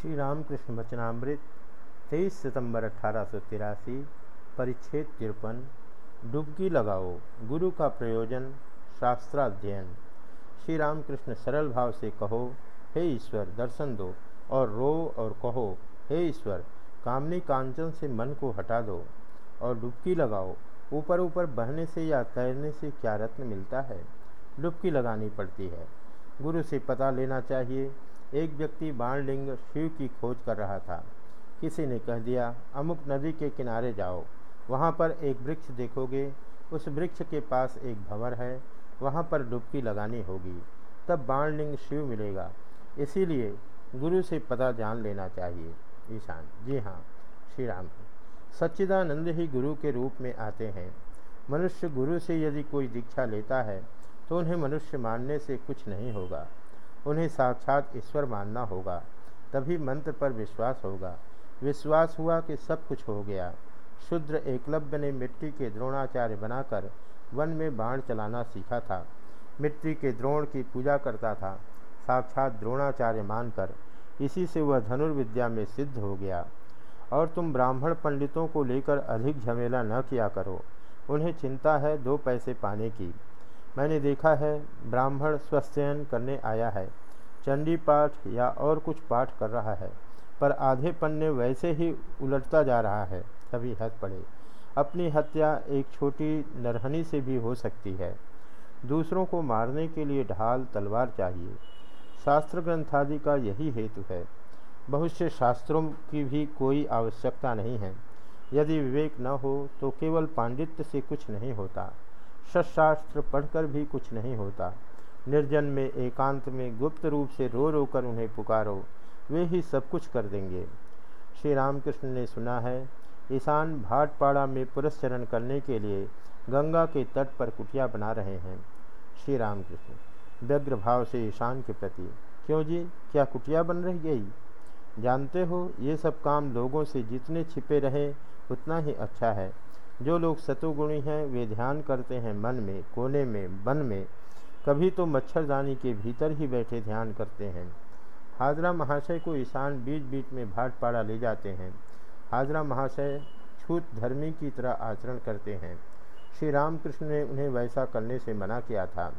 श्री रामकृष्ण वचनामृत 23 सितंबर अठारह सौ तिरासी, परिच्छेद तिरपन, डुबकी लगाओ, गुरु का प्रयोजन, शास्त्राध्ययन। श्री रामकृष्ण सरल भाव से कहो, हे ईश्वर, दर्शन दो और रो और कहो, हे ईश्वर, कामनी कांचन से मन को हटा दो और डुबकी लगाओ। ऊपर ऊपर बहने से या तैरने से क्या रत्न मिलता है? डुबकी लगानी पड़ती है। गुरु से पता लेना चाहिए। एक व्यक्ति बाणलिंग शिव की खोज कर रहा था। किसी ने कह दिया, अमुक नदी के किनारे जाओ। वहाँ पर एक वृक्ष देखोगे। उस वृक्ष के पास एक भंवर है। वहाँ पर डुबकी लगानी होगी। तब बाणलिंग शिव मिलेगा। इसीलिए गुरु से पता जान लेना चाहिए। ईशान। जी हाँ श्री राम सच्चिदानंद ही गुरु के रूप में आते हैं। मनुष्य गुरु से यदि कोई दीक्षा लेता है तो उन्हें मनुष्य मानने से कुछ नहीं होगा। उन्हें साक्षात ईश्वर मानना होगा। तभी मंत्र पर विश्वास होगा। विश्वास हुआ कि सब कुछ हो गया। शुद्र एकलव्य ने मिट्टी के द्रोणाचार्य बनाकर वन में बाण चलाना सीखा था। मिट्टी के द्रोण की पूजा करता था। साक्षात द्रोणाचार्य मानकर इसी से वह धनुर्विद्या में सिद्ध हो गया। और तुम ब्राह्मण पंडितों को लेकर अधिक झमेला न किया करो। उन्हें चिंता है दो पैसे पाने की। मैंने देखा है, ब्राह्मण स्वस्थयन करने आया है, चंडी पाठ या और कुछ पाठ कर रहा है, पर आधे पन्ने वैसे ही उलटता जा रहा है, तभी हंस पड़े। अपनी हत्या एक छोटी नरहनी से भी हो सकती है। दूसरों को मारने के लिए ढाल, तलवार चाहिए। शास्त्र ग्रंथादि का यही हेतु है। बहुत से शास्त्रों की भी कोई आवश्यकता नहीं है। यदि विवेक न हो तो केवल पांडित्य से कुछ नहीं होता। सशास्त्र पढ़कर भी कुछ नहीं होता। निर्जन में, एकांत में गुप्त रूप से रो रो कर उन्हें पुकारो। वे ही सब कुछ कर देंगे। श्री रामकृष्ण ने सुना है, ईशान भाटपाड़ा में पुरस्चरण करने के लिए गंगा के तट पर कुटिया बना रहे हैं। श्री रामकृष्ण, व्यग्र भाव से ईशान के प्रति, क्यों जी? क्या कुटिया बन रही गई? जानते हो, ये सब काम लोगों से जितने छिपे रहे, उतना ही अच्छा है। जो लोग सतुगुणी हैं, वे ध्यान करते हैं मन में, कोने में, वन में। कभी तो मच्छरदानी के भीतर ही बैठे ध्यान करते हैं। हाजरा महाशय को ईशान बीच बीच में भाटपाड़ा ले जाते हैं। हाजरा महाशय छूत धर्मी की तरह आचरण करते हैं। श्री रामकृष्ण ने उन्हें वैसा करने से मना किया था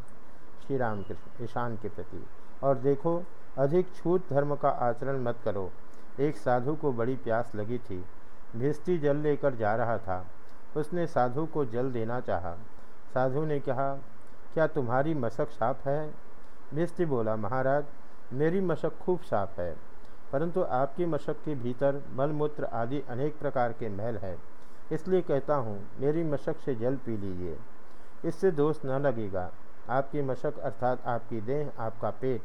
श्री रामकृष्ण ईशान के प्रति। और देखो, अधिक छूत धर्म का आचरण मत करो। एक साधु को बड़ी प्यास लगी थी। भिस्ती जल लेकर जा रहा था। उसने साधु को जल देना चाहा। साधु ने कहा, क्या तुम्हारी मशक साफ़ है? भिस्ती बोला, महाराज, मेरी मशक खूब साफ़ है, परंतु आपकी मशक के भीतर मलमूत्र आदि अनेक प्रकार के महल है। इसलिए कहता हूँ, मेरी मशक से जल पी लीजिए। इससे दोष न लगेगा। आपकी मशक अर्थात आपकी देह, आपका पेट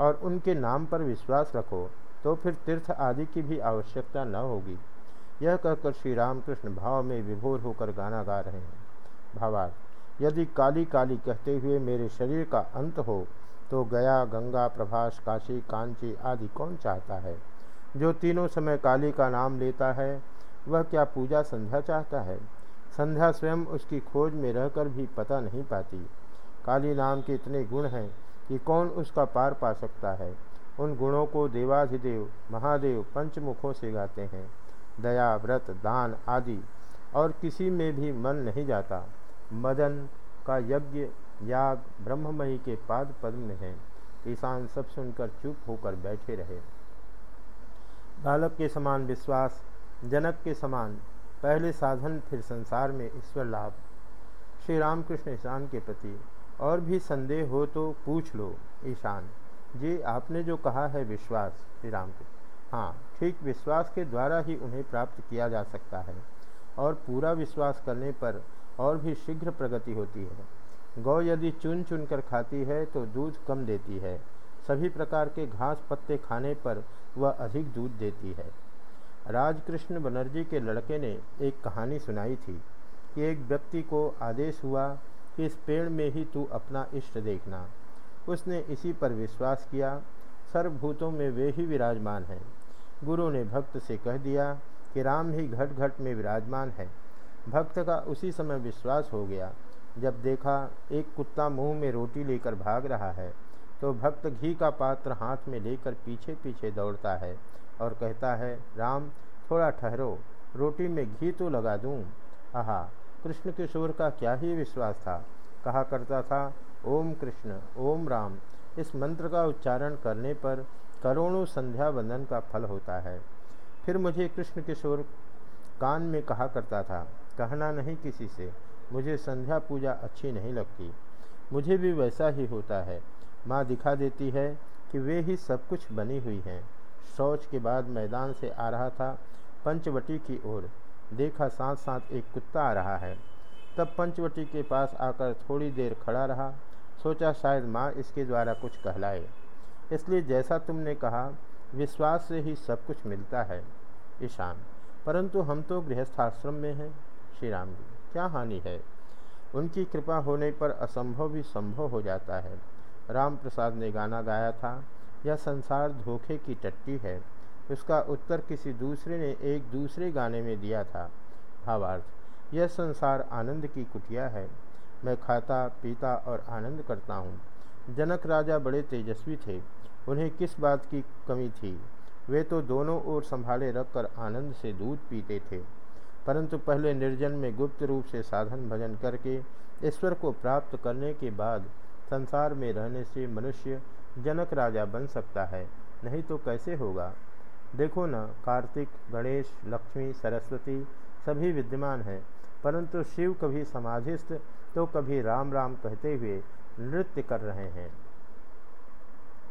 और उनके नाम पर विश्वास रखो तो फिर तीर्थ आदि की भी आवश्यकता न होगी। यह कहकर श्री रामकृष्ण भाव में विभोर होकर गाना गा रहे हैं। भावार्थ, यदि काली काली कहते हुए मेरे शरीर का अंत हो तो गया, गंगा, प्रभास, काशी, कांची आदि कौन चाहता है? जो तीनों समय काली का नाम लेता है, वह क्या पूजा संध्या चाहता है? संध्या स्वयं उसकी खोज में रहकर भी पता नहीं पाती। काली नाम के इतने गुण हैं कि कौन उसका पार पा सकता है? उन गुणों को देवाधिदेव, महादेव पंचमुखों से गाते हैं। दया, व्रत, दान आदि और किसी में भी मन नहीं जाता। मदन का यज्ञ याग ब्रह्ममयी के पाद पद्म में है। ईशान सब सुनकर चुप होकर बैठे रहे। बालक के समान विश्वास, जनक के समान पहले साधन, फिर संसार में ईश्वर लाभ। श्री रामकृष्ण ईशान के प्रति और भी संदेह हो तो पूछ लो, ईशान जी आपने जो कहा है विश्वास श्री राम कृष्ण हाँ ठीक विश्वास के द्वारा ही उन्हें प्राप्त किया जा सकता है और पूरा विश्वास करने पर और भी शीघ्र प्रगति होती है। गौ यदि चुन चुन कर खाती है तो दूध कम देती है। सभी प्रकार के घास पत्ते खाने पर वह अधिक दूध देती है। राजकृष्ण बनर्जी के लड़के ने एक कहानी सुनाई थी कि एक व्यक्ति को आदेश हुआ कि इस पेड़ में ही तू अपना इष्ट देखना। उसने इसी पर विश्वास किया। सर्वभूतों में वे ही विराजमान हैं। गुरु ने भक्त से कह दिया कि राम ही घट घट में विराजमान है। भक्त का उसी समय विश्वास हो गया। जब देखा एक कुत्ता मुँह में रोटी लेकर भाग रहा है तो भक्त घी का पात्र हाथ में लेकर पीछे पीछे दौड़ता है और कहता है, राम, थोड़ा ठहरो, रोटी में घी तो लगा दूँ। आहा, कृष्ण किशोर का क्या ही विश्वास था? कहा करता था, ओम कृष्ण, ओम राम। इस मंत्र का उच्चारण करने पर करोड़ों संध्या बंधन का फल होता है। फिर मुझे कृष्ण किशोर कान में कहा करता था, कहना नहीं किसी से, मुझे संध्या पूजा अच्छी नहीं लगती। मुझे भी वैसा ही होता है। माँ दिखा देती है कि वे ही सब कुछ बनी हुई हैं। शौच के बाद मैदान से आ रहा था पंचवटी की ओर। देखा साथ साथ एक कुत्ता आ रहा है। तब पंचवटी के पास आकर थोड़ी देर खड़ा रहा। सोचा शायद माँ इसके द्वारा कुछ कहलाए। इसलिए जैसा तुमने कहा, विश्वास से ही सब कुछ मिलता है, ईशान। परंतु हम तो गृहस्थाश्रम में हैं, श्री राम जी। क्या हानि है? उनकी कृपा होने पर असंभव भी संभव हो जाता है। राम प्रसाद ने गाना गाया था, यह संसार धोखे की टट्टी है। उसका उत्तर किसी दूसरे ने एक दूसरे गाने में दिया था। भावार्थ, यह संसार आनंद की कुटिया है। मैं खाता, पीता और आनंद करता हूँ। जनक राजा बड़े तेजस्वी थे। उन्हें किस बात की कमी थी? वे तो दोनों ओर संभाले रखकर आनंद से दूध पीते थे। परंतु पहले निर्जन में गुप्त रूप से साधन भजन करके, ईश्वर को प्राप्त करने के बाद संसार में रहने से मनुष्य जनक राजा बन सकता है। नहीं तो कैसे होगा? देखो न, कार्तिक, गणेश, लक्ष्मी, सरस्वती सभी विद्यमान हैं। परंतु शिव कभी समाधिस्थ तो कभी राम राम कहते हुए नृत्य कर रहे हैं।